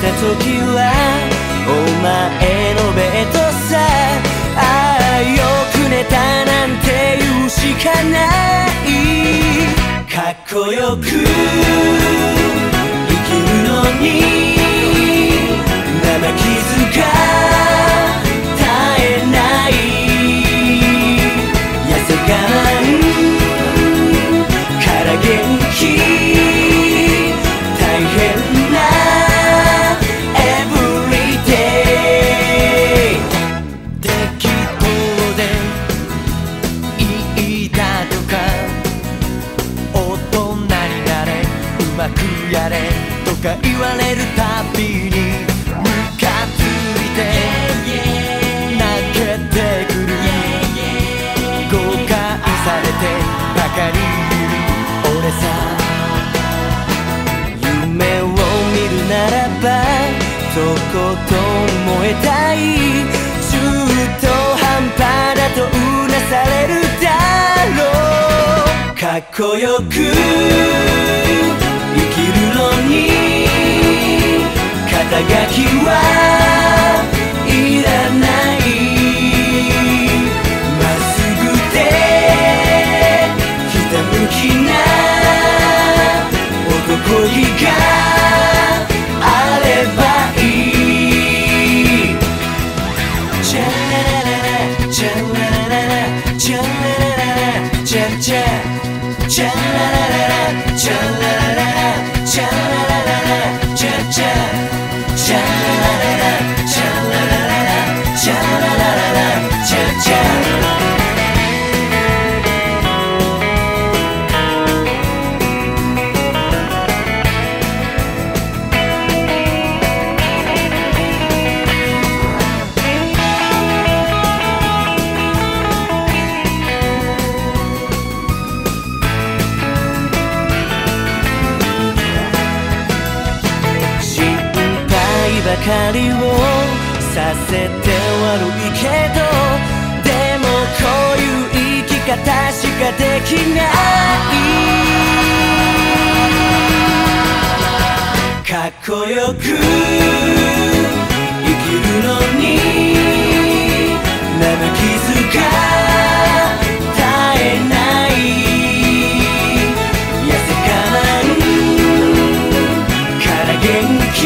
た時はお前のベッドさああよく寝たなんて言うしかないかっこよく生きるのに生傷が絶えない痩せ我から元気まくやれとか言われるたびにムカついて泣けてくる。誤解されてばかりいる俺さ。夢を見るならばとことん燃えたい。中途半端だとうなされるだろう。かっこよくに肩書きはばかりをさせて悪いけどでもこういう生き方しかできない。かっこよく生きるのに生傷が絶えない「から元気」